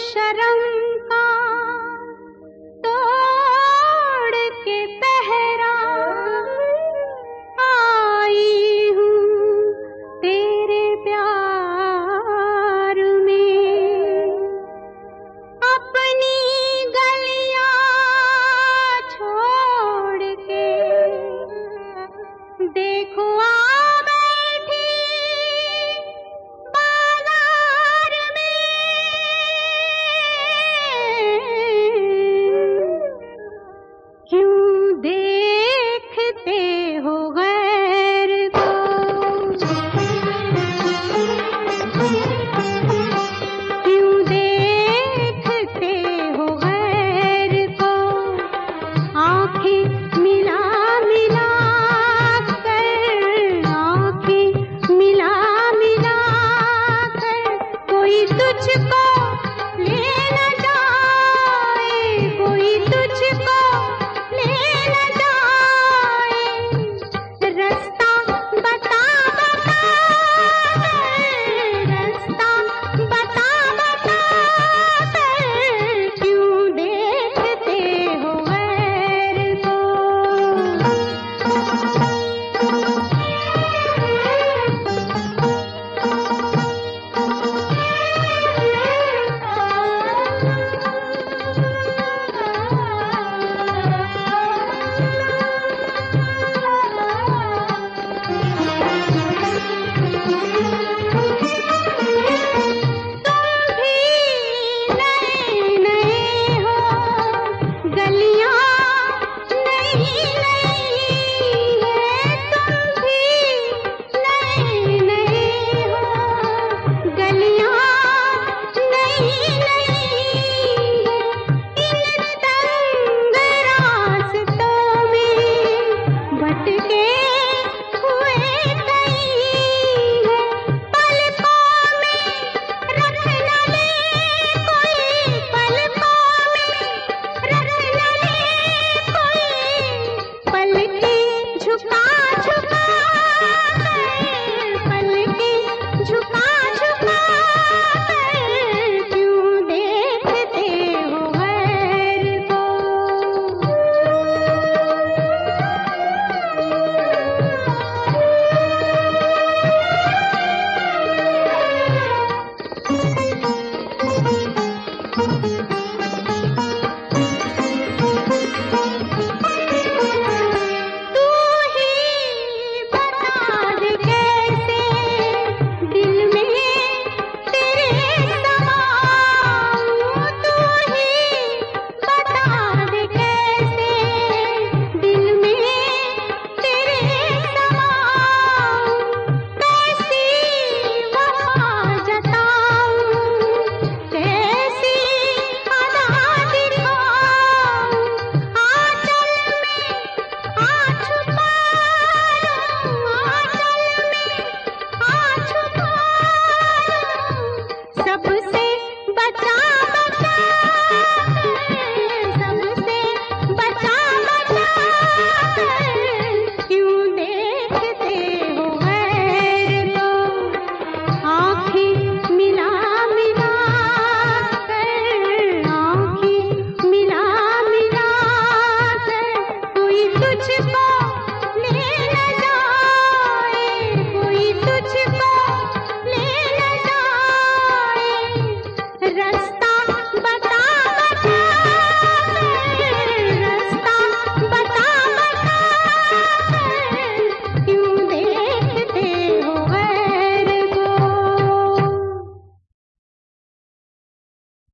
शरम्